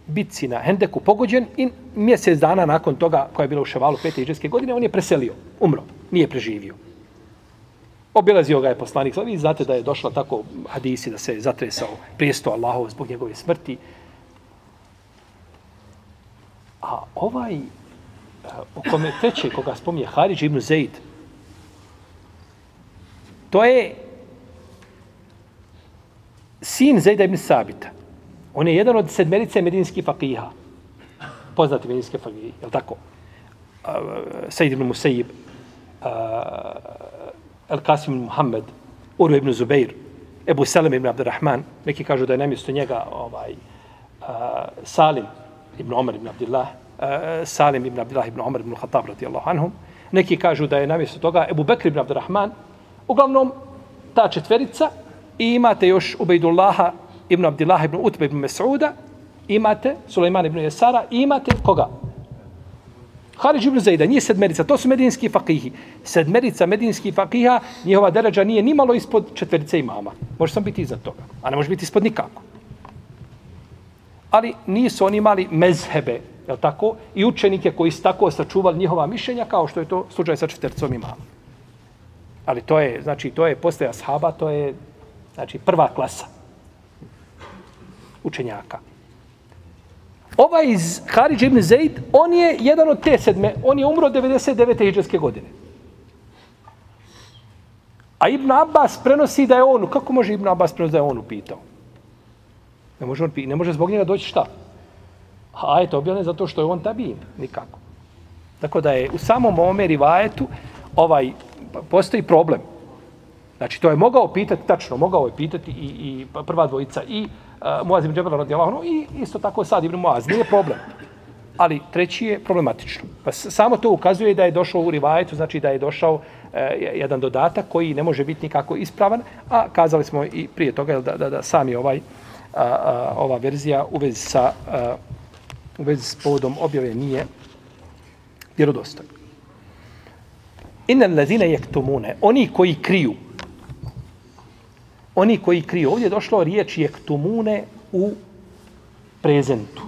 bitci na Hendeku pogođen i mjesec dana nakon toga, koja je bila u Ševalu pete hijđarske godine, on je preselio, umro, nije preživio. Obilazio ga je poslanik. Vi znate da je došla tako hadisi da se zatresao prijesto Allahov zbog njegove smrti. A ovaj o kome teče, koga spominje Haridž ibn Zaid, to je sin Zajda ibn Sabita. On je jedan od sedmerice medinskih fakiha. Poznati medinske fakihi, je li tako? Uh, Said ibn Musejib, uh, El Qasim ibn Muhammed, Uru ibn Zubeir, Ebu Salim ibn Abdurrahman, neki kažu da je namjesto njega ovaj, uh, Salim ibn Omar ibn Abdillah, Eh, Salim ibn Abdullah ibn Umar ibn Khattab radijallahu anhum, neki kažu da je namjesto toga Ebu Bekr ibn Abdurrahman, uglavnom ta četverica i imate još Ubejdullaha ibn Abdullah ibn Utbe ibn Mes'uda, imate Sulejman ibn Jesara i imate koga? Haridž ibn Zaida, nije sedmerica, to su medinski fakihi. Sedmerica medinski fakiha, njihova deređa nije ni malo ispod četverice imama. Može sam biti iznad toga, a ne može biti ispod nikako. Ali nisu oni imali mezhebe, Jel tako? I učenike koji su tako sačuvali njihova mišljenja, kao što je to slučaj sa četvrcom imama. Ali to je, znači, to je postoja sahaba, to je, znači, prva klasa učenjaka. Ovaj iz Haridž ibn Zaid, on je jedan od te sedme, on je umro 99. hijđarske godine. A Ibn Abbas prenosi da je on, kako može Ibn Abbas prenosi da je on upitao? Ne može, on, ne može zbog njega doći šta? A je to zato što je on tabin, nikako. Tako da je u samom ovome rivajetu ovaj, pa, postoji problem. Znači, to je mogao pitati, tačno, mogao je pitati i, i prva dvojica i uh, Muaz ibn Džabela radijallahu anhu i isto tako Sad ibn Muaz. Nije problem. Ali treći je problematično. Pa samo to ukazuje da je došao u rivajetu, znači da je došao uh, jedan dodatak koji ne može biti nikako ispravan, a kazali smo i prije toga da, da, da sami ovaj, uh, uh, ova verzija u vezi sa uh, u vezi s povodom objave nije vjerodostojno. Inna allazina jektumune, oni koji kriju, oni koji kriju. Ovdje je došlo riječ jektumune u prezentu.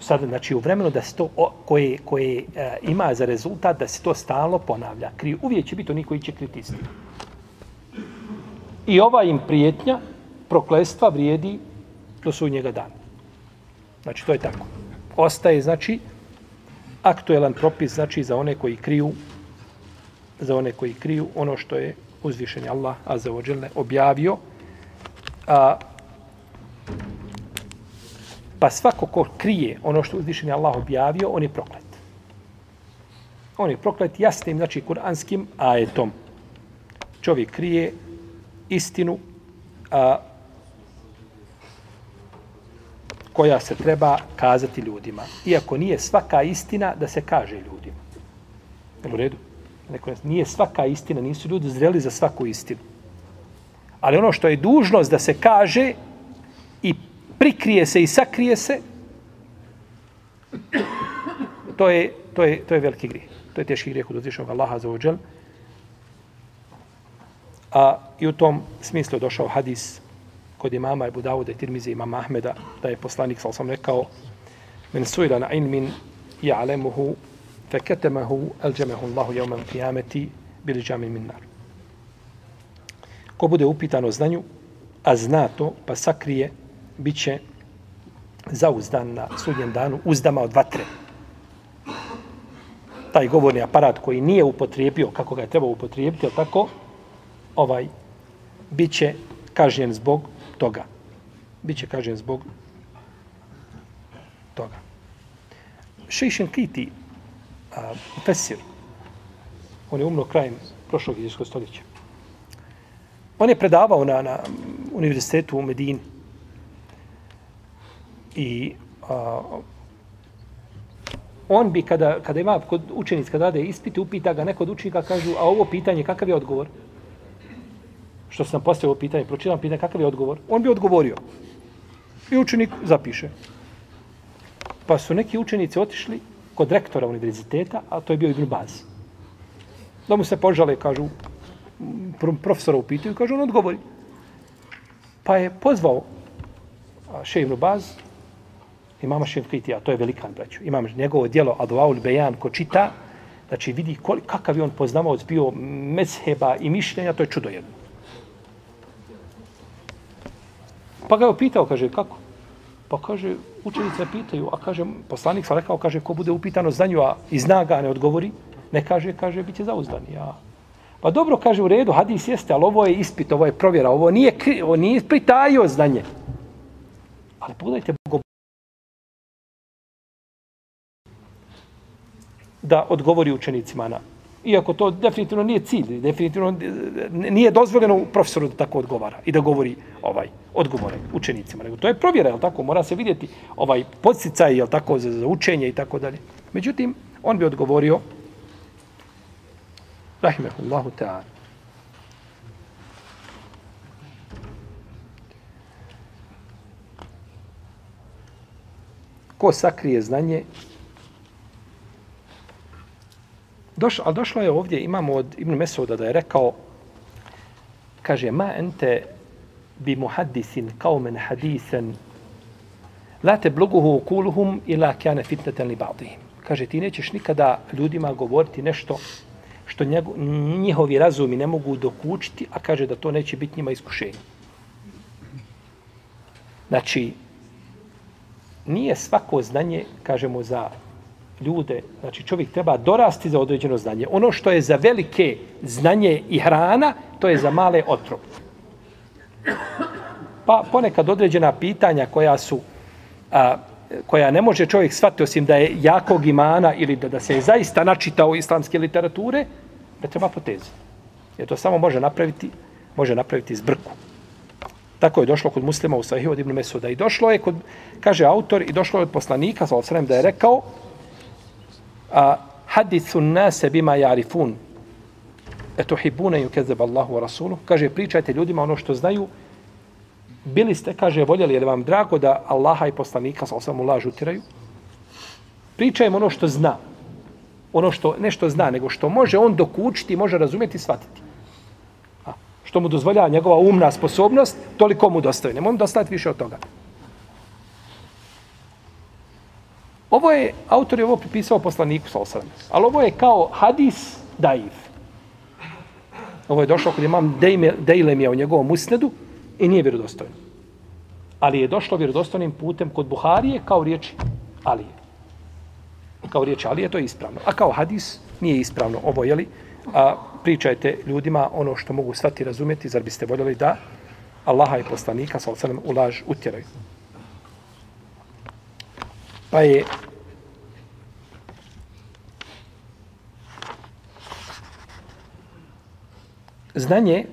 Sad, znači, u vremenu da se to, koje, koje e, ima za rezultat da se to stalno ponavlja. Kriju. Uvijek će biti oni koji će kriti istinu. I ova im prijetnja, proklestva vrijedi do njega dana. Znači, to je tako. Ostaje, znači, aktuelan propis, znači, za one koji kriju, za one koji kriju ono što je uzvišen Allah Azza wa Jalla objavio. A, pa svako ko krije ono što uzvišen je Allah objavio on je proklet. On je proklet jasnim znači kuranskim ajetom. Čovjek krije istinu a, koja se treba kazati ljudima. Iako nije svaka istina da se kaže ljudima. U redu? Neko, nije svaka istina, nisu ljudi zreli za svaku istinu. Ali ono što je dužnost da se kaže i prikrije se i sakrije se, to je, to je, to je veliki grijeh. To je teški grijeh od uzvišnog Allaha za uđel. A i u tom smislu je došao hadis kod imama Ebu Dawuda i Tirmize imama Ahmeda, da je poslanik, sal sam rekao, men sujla na ilmin ja'lemuhu feketemahu elđemehu Allahu jevmem qiyameti bili džamin min nar. Ko bude upitan o znanju, a zna to, pa sakrije, bit će zauzdan na sudnjem danu uzdama od vatre. Taj govorni aparat koji nije upotrijebio kako ga je trebao upotrijebiti, tako, ovaj, bit će kažnjen zbog toga. Biće kažen zbog toga. Šešen Kiti, a, Fesir, on je umro krajem prošlog izvijeskog stoljeća. On je predavao na, na univerzitetu u Medini. I a, on bi, kada, kada ima kod učenic, kada rade ispite, upita ga neko od učenika, kažu, a ovo pitanje, kakav je odgovor? Što sam postavio pitanje, pročitam pitanje, kakav je odgovor? On bi odgovorio. I učenik zapiše. Pa su neki učenici otišli kod rektora univerziteta, a to je bio Ibn Baz. Da mu se požale, kažu, profesora upitaju, kažu, on odgovori. Pa je pozvao Šej Ibn Baz, imama Šeif to je velikan, braću. Imam njegovo dijelo Aduaul Bejan, ko čita, znači vidi kol, kakav je on poznavao bio mezheba i mišljenja, to je čudo jedno. Pa ga je opitao, kaže, kako? Pa kaže, učenice pitaju, a kaže, poslanik sam rekao, kaže, ko bude upitano znanju, a i zna ga, ne odgovori, ne kaže, kaže, bit će zauzdan. Ja. Pa dobro, kaže, u redu, hadis jeste, ali ovo je ispit, ovo je provjera, ovo nije, ovo nije pritajio znanje. Ali pogledajte, Bogo, da odgovori učenicima na Iako to definitivno nije cilj, definitivno eh, nije dozvoljeno profesoru da tako odgovara i da govori ovaj odgovore učenicima. Nego to je provjera, je tako? Mora se vidjeti ovaj podsticaj, je tako, za, za učenje i tako dalje. Međutim, on bi odgovorio Rahimehullahu ta'ala. Ko sakrije znanje, Došlo, ali došlo je ovdje, imamo od Ibn Mesuda da je rekao, kaže, ma ente bi muhaddisin kaumen hadisen, la te bloguhu kuluhum ila kjane fitneten li ba'dihim. Kaže, ti nećeš nikada ljudima govoriti nešto što njego, njihovi razumi ne mogu dokučiti, a kaže da to neće biti njima iskušenje. Znači, nije svako znanje, kažemo, za ljude, znači čovjek treba dorasti za određeno znanje. Ono što je za velike znanje i hrana, to je za male otrov. Pa ponekad određena pitanja koja su a, koja ne može čovjek shvatiti osim da je jakog imana ili da, da se je zaista načitao islamske literature, da treba potezati. Jer to samo može napraviti, može napraviti zbrku. Tako je došlo kod muslima u Sahih od Ibn Mesuda. I došlo je kod, kaže autor, i došlo je od poslanika, sa da je rekao, a hadithu nase bima jarifun. Etuhibune ju kezeb Allahu wa Rasulu kaže pričajte ljudima ono što znaju. Bili ste, kaže, voljeli jer vam drago da Allaha i poslanika sa osam lažu utiraju? Pričajem ono što zna. Ono što nešto zna nego što može on dokučiti može razumjeti i shvatiti. A, što mu dozvoljava njegova umna sposobnost toliko mu dostaje ne mogu dostati više od toga. Ovo je, autor je ovo pripisao poslaniku sa osram. Ali ovo je kao hadis daif. Ovo je došlo kod imam Dejlemija u njegovom usnedu i nije vjerodostojno. Ali je došlo vjerodostojnim putem kod Buharije kao riječi Alije. Kao riječi Alije, to je ispravno. A kao hadis nije ispravno. Ovo jeli? a, pričajte ljudima ono što mogu svati razumjeti, zar biste voljeli da Allaha i poslanika sa osram u laž utjeraju. Pa je znanje,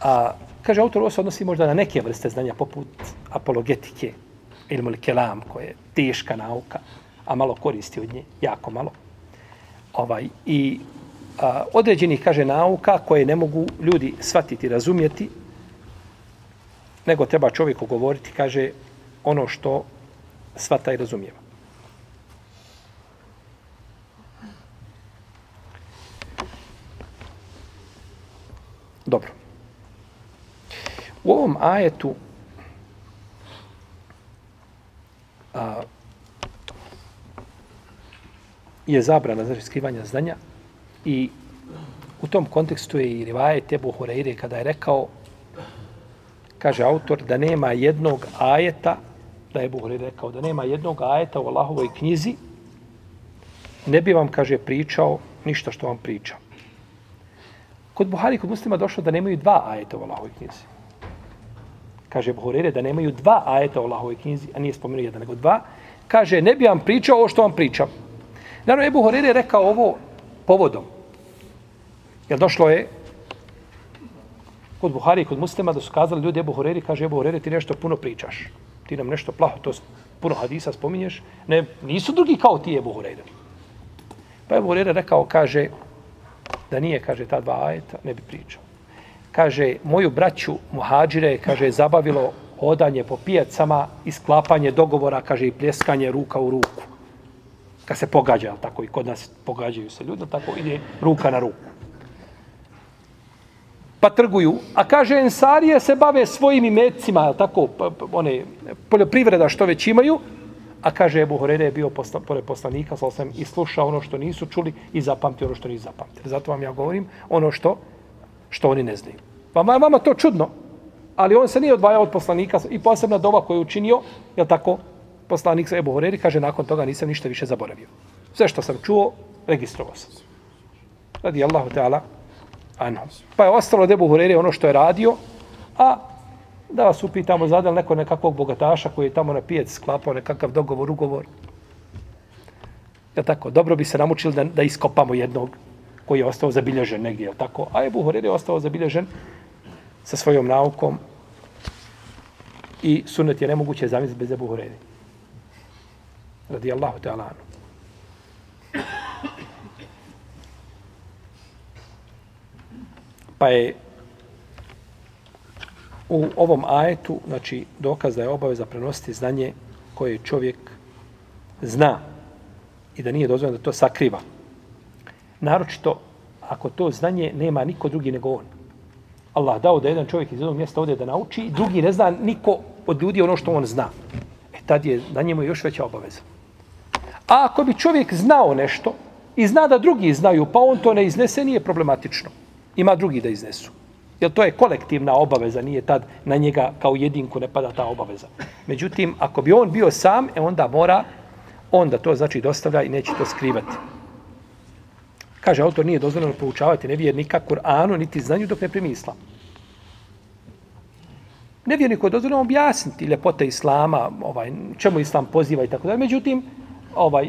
a kaže autor, ovo se odnosi možda na neke vrste znanja, poput apologetike, ili kelam, koja je teška nauka, a malo koristi od nje, jako malo. Ovaj, I a, određenih, kaže, nauka koje ne mogu ljudi shvatiti, razumjeti, nego treba čovjeku govoriti, kaže, ono što svata i razumijeva. Dobro. U ovom ajetu a, je zabrana znači skrivanja znanja i u tom kontekstu je i rivajet Ebu Horeire kada je rekao kaže autor da nema jednog ajeta da je Buhari rekao da nema jednog ajeta u Allahovoj knjizi ne bi vam kaže pričao ništa što vam pričam. Kod Buhari kod muslima došlo da nemaju dva ajeta u Allahovoj knjizi. Kaže Buhari da nemaju dva ajeta u Allahovoj knjizi a nije spomenuo jedan nego dva. Kaže ne bi vam pričao ovo što vam pričam. Naravno Ebu Horeire rekao ovo povodom. Jer došlo je kod Buhari i kod muslima da su kazali ljudi Ebu Horeri, kaže Ebu Horeire ti nešto puno pričaš. Ti nam nešto plaho, to puno hadisa spominješ. Ne, nisu drugi kao ti Ebu Hureyre. Pa Ebu Hureyre rekao, kaže, da nije, kaže, ta dva ajeta, ne bi pričao. Kaže, moju braću muhađire, kaže, zabavilo hodanje po pijacama i sklapanje dogovora, kaže, i pljeskanje ruka u ruku. Kad se pogađa, tako i kod nas pogađaju se ljudi, tako ide ruka na ruku pa trguju. A kaže, ensarije se bave svojim imecima, tako, pa, pa, one poljoprivreda što već imaju, a kaže, Ebu Horere je bio posla, pored poslanika, sa sam i slušao ono što nisu čuli i zapamti ono što nisu zapamtili. Zato vam ja govorim ono što, što oni ne znaju. Pa vama, vama to čudno, ali on se nije odvajao od poslanika i posebna doba koju je učinio, je tako, poslanik Ebu Horeri kaže, nakon toga nisam ništa više zaboravio. Sve što sam čuo, registrovao sam. Radi Allahu Teala, anhu. Pa je ostalo Debu Hurere ono što je radio, a da vas upitamo, zadal neko nekakvog bogataša koji je tamo na pijec sklapao nekakav dogovor, ugovor. Ja tako, dobro bi se namučili da, da iskopamo jednog koji je ostao zabilježen negdje, je tako? A Ebu Hurere je ostao zabilježen sa svojom naukom i sunet je nemoguće zamisliti bez Ebu Hurere. Radi Allahu te alanu. Pa je u ovom ajetu, znači, dokaz da je obaveza prenositi znanje koje čovjek zna i da nije dozvoljeno da to sakriva. Naročito, ako to znanje nema niko drugi nego on. Allah dao da jedan čovjek iz jednog mjesta ode da nauči, drugi ne zna niko od ljudi ono što on zna. E tad je na njemu još veća obaveza. A ako bi čovjek znao nešto i zna da drugi znaju, pa on to ne iznese, nije problematično ima drugi da iznesu. Jer to je kolektivna obaveza, nije tad na njega kao jedinku ne pada ta obaveza. Međutim, ako bi on bio sam, e onda mora, onda to znači dostavlja i neće to skrivati. Kaže, autor nije dozvoljeno poučavati nevjernika Kur'anu, niti znanju dok ne primi islam. Nevjerniku je dozvoljeno objasniti ljepote islama, ovaj, čemu islam poziva i tako dalje. Međutim, ovaj,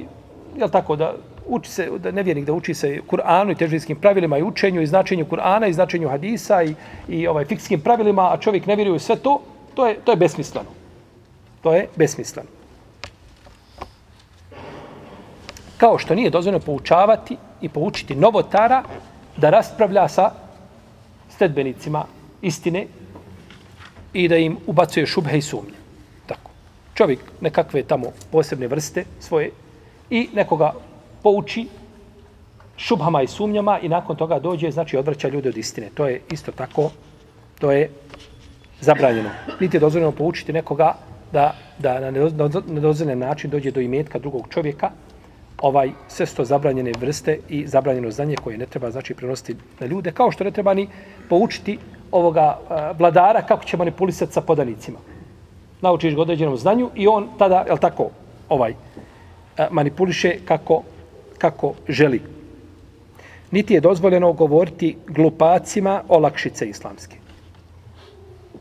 je tako da uči se, da nevjernik da uči se Kur'anu i težinskim pravilima i učenju i značenju Kur'ana i značenju hadisa i, i ovaj fikskim pravilima, a čovjek ne vjeruje u sve to, to je, to je besmisleno. To je besmisleno. Kao što nije dozvoljeno poučavati i poučiti novotara da raspravlja sa sledbenicima istine i da im ubacuje šubhe i sumnje. Tako. Čovjek nekakve tamo posebne vrste svoje i nekoga pouči šubhama i sumnjama i nakon toga dođe, znači odvraća ljude od istine. To je isto tako, to je zabranjeno. Niti je dozvoljeno poučiti nekoga da, da na nedozvoljen način dođe do imetka drugog čovjeka, ovaj sve sto zabranjene vrste i zabranjeno znanje koje ne treba znači prenositi na ljude, kao što ne treba ni poučiti ovoga uh, vladara kako će manipulisati sa podanicima. Naučiš ga određenom znanju i on tada, je tako, ovaj, eh, manipuliše kako kako želi. Niti je dozvoljeno govoriti glupacima olakšice islamske.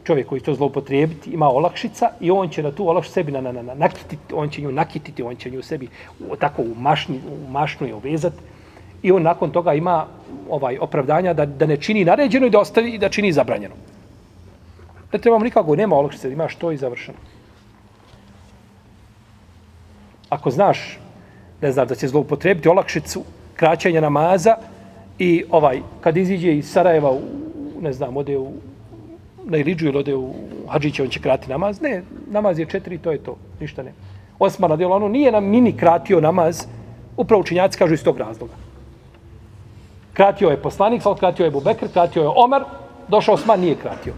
Čovjek koji to zloupotrijebiti ima olakšica i on će na tu olakšicu sebi na, na, na, nakititi, on će nju nakititi, on će nju sebi u, tako u, mašni, u mašnu je uvezati i on nakon toga ima ovaj opravdanja da, da ne čini naređeno i da ostavi i da čini zabranjeno. Ne trebamo nikako, nema olakšice, ima što i završeno. ako znaš, ne znam, da će zloupotrebiti olakšicu kraćanja namaza i ovaj, kad iziđe iz Sarajeva, u, ne znam, ode u, na Iliđu ili ode u Hadžiće, on će krati namaz. Ne, namaz je četiri, to je to, ništa ne. Osman radijel, ono nije nam mini kratio namaz, upravo učinjaci kažu iz tog razloga. Kratio je poslanik, kratio je Bubekr, kratio je Omer, došao Osman, nije kratio.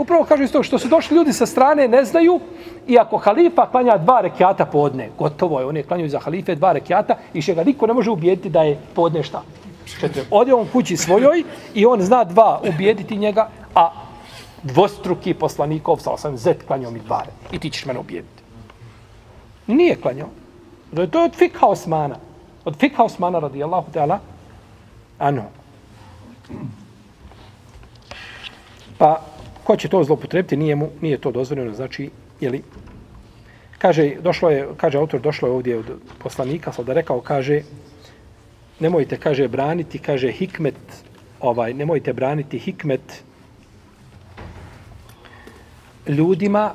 Upravo kažu iz toga što su došli ljudi sa strane, ne znaju, i ako halifa klanja dva rekiata podne, gotovo je, on je klanjaju za halife dva rekiata, i še ga niko ne može ubijediti da je podne šta. Četiri. Ode on kući svojoj i on zna dva ubijediti njega, a dvostruki poslanikov sa osam zet klanjao mi dva I ti ćeš mene ubijediti. Nije klanjao. To je od fikha Osmana. Od fikha Osmana radijallahu ta'ala. Ano. Pa ko će to zlopotrebiti, nije mu, nije to dozvoljeno, znači, je li, kaže, došlo je, kaže autor, došlo je ovdje od poslanika, sad da rekao, kaže, nemojte, kaže, braniti, kaže, hikmet, ovaj, nemojte braniti hikmet ljudima,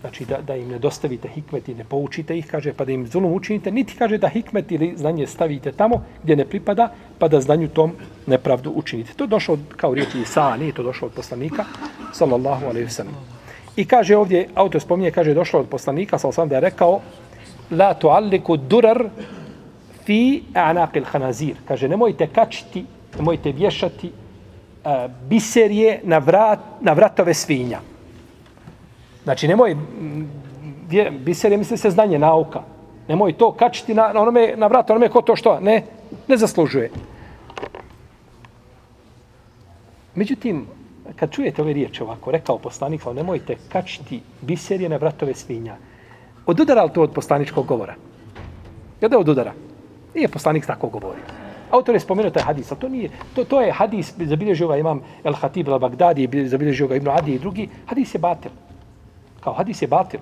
znači da, da im ne dostavite hikmet i ne poučite ih, kaže, pa da im zulum učinite, niti kaže da hikmet ili znanje stavite tamo gdje ne pripada, pa da znanju tom nepravdu učinite. To je došlo kao riječi Isa, nije to došlo od poslanika, sallallahu alaihi wasallam. I kaže ovdje, autor spominje, kaže, došlo od poslanika, sallallahu alaihi da je rekao, la tualliku durar fi anaqil hanazir. Kaže, nemojte kačiti, nemojte vješati eh, uh, biserije na, vrat, na vratove svinja. Znači, nemoj, vje, biser je, misli se, znanje, nauka. Nemoj to kačiti na, na, onome, na vrat, onome ko to što, ne, ne zaslužuje. Međutim, kad čujete ove riječi ovako, rekao poslanik, ali nemojte kačiti biserije na vratove svinja. Odudara li to od poslaničkog govora? Jel da odudara? Nije poslanik tako govorio. Autor je spomenuo taj hadis, to nije, to, to je hadis, zabilježio ga imam El Hatib al-Bagdadi, zabilježio ga Ibn Adi i drugi, hadis je batel kao hadis je batil.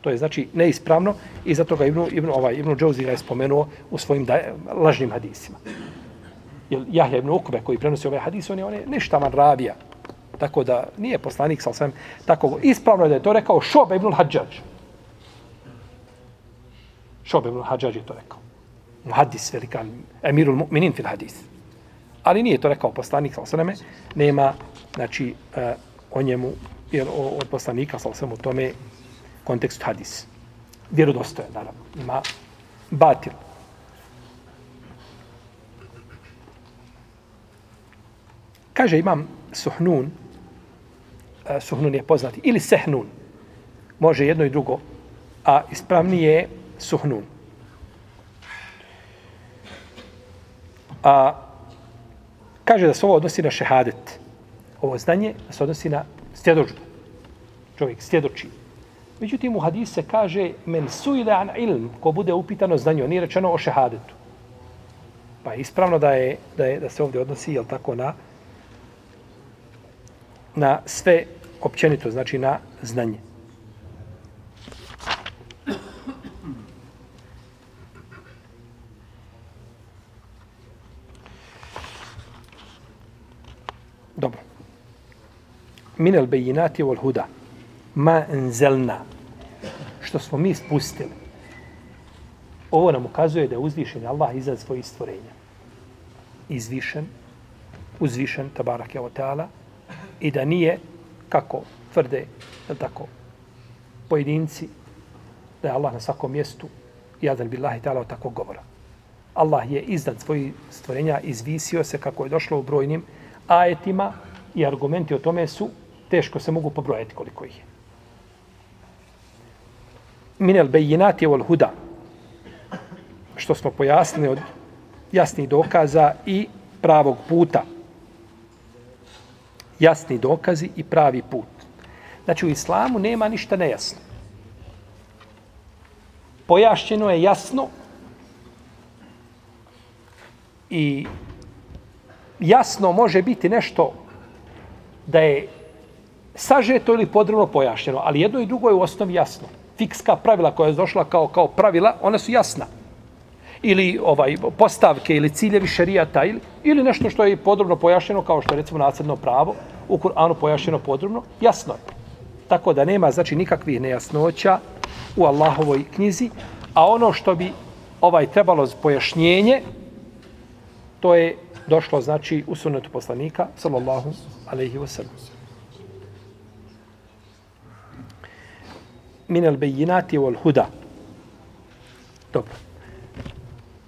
To je znači neispravno i zato ga Ibnu, Ibnu, ovaj, Ibnu Džauzi ga je spomenuo u svojim da, lažnim hadisima. Jer Jahja Ibnu Ukbe koji prenosi ovaj hadis, on je, on je neštavan ravija. Tako da nije poslanik sa svem tako. Ispravno je da je to rekao Šobe Ibnu Hadžađ. Šobe Ibnu Hadžađ je to rekao. Hadis velikan, emirul mu'minin fil hadis. Ali nije to rekao poslanik sa sveme, nema, znači, uh, o njemu jer od poslanika sa u tome kontekst hadis. Vjerodostoje, naravno. Ima batil. Kaže imam suhnun, e, suhnun je poznati, ili sehnun, može jedno i drugo, a ispravnije je suhnun. A, kaže da se ovo odnosi na šehadet. Ovo znanje da se odnosi na svjedočbu. Čovjek svjedoči. Međutim, u hadis se kaže men suile an ilm, ko bude upitano znanje, nije rečeno o šehadetu. Pa je ispravno da, je, da, je, da se ovdje odnosi, jel tako, na, na sve općenito, znači na znanje. Dobro min al bejinati wal huda. Ma enzelna. Što smo mi spustili. Ovo nam ukazuje da je uzvišen Allah iza svojih stvorenja. Izvišen uzvišen tabarak je ta'ala i da nije kako tvrde je tako pojedinci da je Allah na svakom mjestu jadan billahi ta'ala tako govora. Allah je iznad svojih stvorenja izvisio se kako je došlo u brojnim ajetima i argumenti o tome su teško se mogu pobrojati koliko ih je. Minel bejinati wal huda, što smo pojasnili od jasnih dokaza i pravog puta. Jasni dokazi i pravi put. Znači u islamu nema ništa nejasno. Pojašćeno je jasno i jasno može biti nešto da je sažeto ili podrobno pojašnjeno, ali jedno i drugo je u osnovi jasno. Fikska pravila koja je došla kao kao pravila, ona su jasna. Ili ovaj postavke ili ciljevi šerijata ili, ili nešto što je podrobno pojašnjeno kao što je recimo nasljedno pravo u Kur'anu pojašnjeno podrobno, jasno je. Tako da nema znači nikakvih nejasnoća u Allahovoj knjizi, a ono što bi ovaj trebalo pojašnjenje, to je došlo, znači, u sunnetu poslanika, sallallahu alejhi ve sellem. Min al bejinati wal huda. Dobro.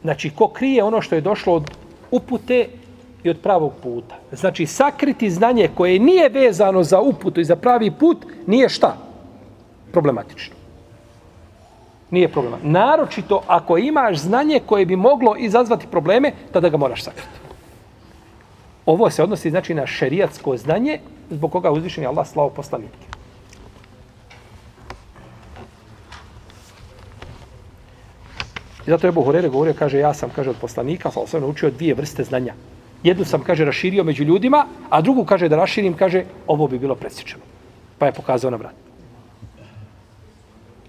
Znači, ko krije ono što je došlo od upute i od pravog puta. Znači, sakriti znanje koje nije vezano za uputu i za pravi put, nije šta? Problematično. Nije problema. Naročito, ako imaš znanje koje bi moglo izazvati probleme, tada ga moraš sakriti. Ovo se odnosi, znači, na šerijatsko znanje, zbog koga uzvišen je Allah slavo poslanike. I zato je Buhurere govorio, kaže, ja sam, kaže, od poslanika, sam se naučio dvije vrste znanja. Jednu sam, kaže, raširio među ljudima, a drugu, kaže, da raširim, kaže, ovo bi bilo presječeno. Pa je pokazao na vrat.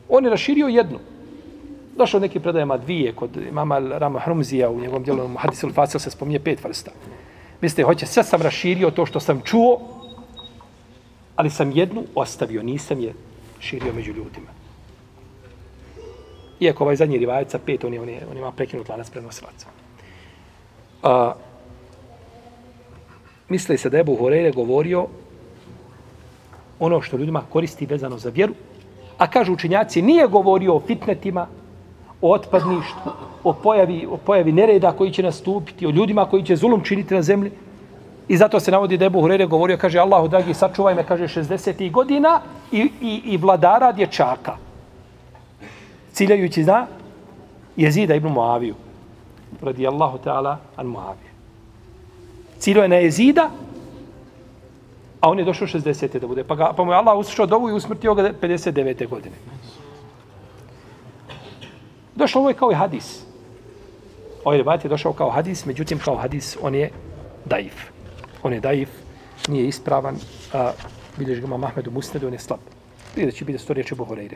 On je raširio jednu. Došao neki predajama dvije, kod mama Rama Hrumzija, u njegovom djelu Hadisul Fasil se spominje pet vrsta. Mislite, hoće, sve sam raširio to što sam čuo, ali sam jednu ostavio, nisam je širio među ljudima. Iako ovaj zadnji rivajac sa pet, on, je, on, je, on ima prekinut lanac prenosilaca. A, misli se da je Buhoreire govorio ono što ljudima koristi vezano za vjeru, a kažu učinjaci, nije govorio o fitnetima, o otpadništvu, o pojavi, o pojavi nereda koji će nastupiti, o ljudima koji će zulum činiti na zemlji. I zato se navodi da je Buhurere govorio, kaže Allahu dragi, sačuvaj me, kaže 60. godina i, i, i vladara dječaka ciljajući na jezida ibn Muaviju. Radi Allahu ta'ala an Muaviju. Cilo je na jezida, a on je došao 60. da bude. Pa, ga, pa mu je Allah uslišao dovu i usmrtio ga 59. godine. Došlo ovo je kao i hadis. Ovaj ribat je došao kao hadis, međutim kao hadis on je daif. On je daif, nije ispravan, a bilješ ga Mahmedu Musnedu, on je slab. Vidjet će biti sto riječi Buhureyre.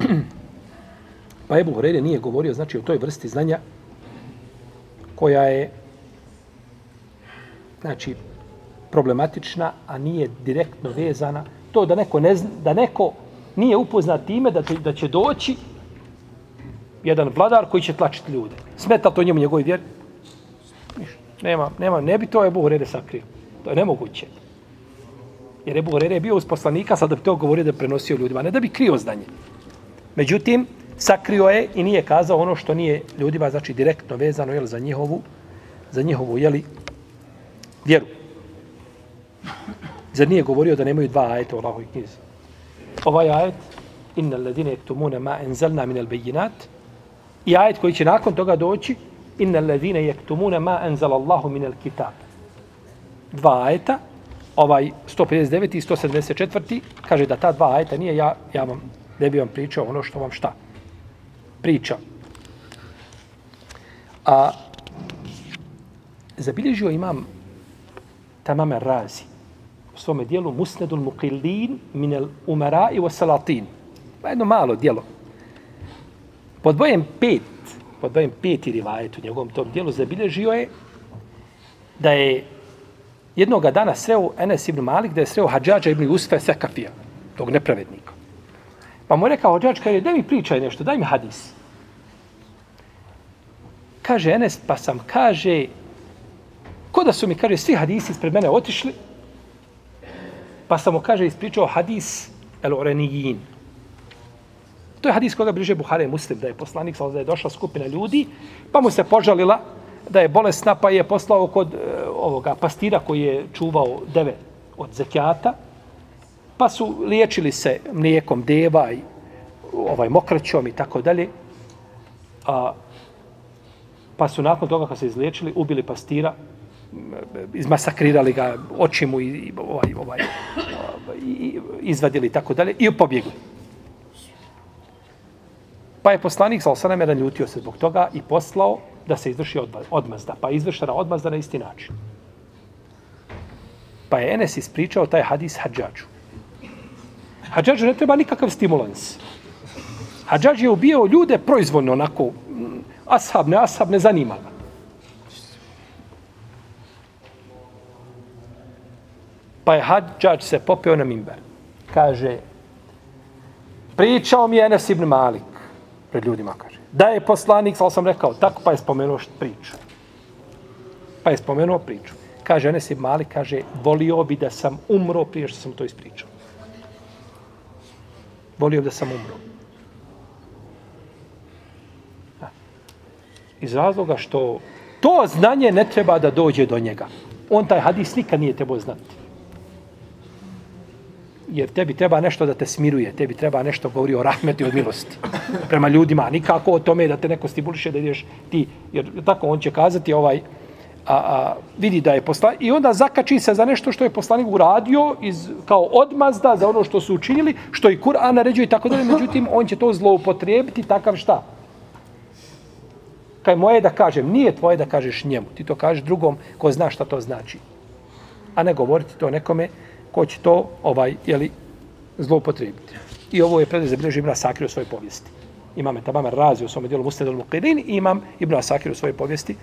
Pa Ebu Horeire nije govorio znači o toj vrsti znanja koja je znači problematična, a nije direktno vezana. To da neko, ne zna, da neko nije upoznat time da, da će doći jedan vladar koji će tlačiti ljude. Smeta to njemu njegovi vjer? Nema, nema, ne bi to Ebu Horeire sakrio. To je nemoguće. Jer Ebu Horeire je bio uz poslanika, da bi to govorio da prenosio ljudima, ne da bi krio znanje. Međutim, sakrio je i nije kazao ono što nije ljudima, znači direktno vezano jel, za njihovu, za njihovu jeli, vjeru. Zar nije govorio da nemaju dva ajeta u Allahovi knjizi? Ovaj ajet, inna ledine ektumune ma enzelna minel bejinat, i ajet koji će nakon toga doći, inna ledine yaktumuna ma enzel Allahu minel kitab. Dva ajeta, ovaj 159. i 174. kaže da ta dva ajeta nije ja, ja vam ne bi vam pričao ono što vam šta priča. A zabilježio imam tamame razi u svome dijelu Musnedul Muqillin minel umara i wasalatin. Pa jedno malo dijelo. Pod bojem pet, pod bojem pet i rivajet u njegovom tom dijelu zabilježio je da je jednog dana sreo Enes ibn Malik, da je sreo Hadžađa ibn Usfe Sekafija, tog nepravednika. Pa mu je rekao, Hođač, kaže, daj mi pričaj nešto, daj mi hadis. Kaže Enes, pa sam, kaže, ko da su mi, kaže, svi hadisi ispred mene otišli, pa sam mu, kaže, ispričao hadis el orenijin. To je hadis koga bliže Buhare Muslim, da je poslanik, da je došla skupina ljudi, pa mu se požalila da je bolesna, pa je poslao kod e, ovoga pastira koji je čuvao deve od zekijata, pa su liječili se mlijekom deva i ovaj mokraćom i tako dalje. A, pa su nakon toga kad se izliječili, ubili pastira, izmasakrirali ga očimu i, i ovaj, ovaj, ovaj, i, izvadili i tako dalje i pobjegli. Pa je poslanik sa osaname naljutio se zbog toga i poslao da se izvrši odmazda. Pa je izvršena odmazda na isti način. Pa je Enes ispričao taj hadis hađaču. Hadžađu ne treba nikakav stimulans. Hadžađ je ubijao ljude proizvoljno, onako, mm, ashab, ne ashab, ne zanima ga. Pa je Hadžađ se popeo na mimber. Kaže, pričao mi je Enes ibn Malik pred ljudima, kaže. Da je poslanik, sal sam rekao, tako pa je spomenuo što priču. Pa je spomenuo priču. Kaže Enes ibn Malik, kaže, volio bi da sam umro prije što sam to ispričao. Volio da sam umro. Iz razloga što to znanje ne treba da dođe do njega. On taj hadis nikad nije trebao znati jer tebi treba nešto da te smiruje, tebi treba nešto govori o rahmeti i od milosti prema ljudima, nikako o tome da te neko stimuliše da ideš ti, jer tako on će kazati ovaj, a, a, vidi da je poslanik, i onda zakači se za nešto što je poslanik uradio iz, kao odmazda za ono što su učinili, što i Kur'an naređuje i tako dalje, međutim, on će to zloupotrijebiti takav šta? Kaj moje da kažem, nije tvoje da kažeš njemu, ti to kažeš drugom ko zna šta to znači. A ne govoriti to nekome ko će to ovaj jeli, zloupotrijebiti. I ovo je predaj zabilježi Ibn Asakir u svojoj povijesti. Imam Etabama tabama razi u svom dijelu Mustadil Muqirin i imam Ibn Asakir u svojoj povijesti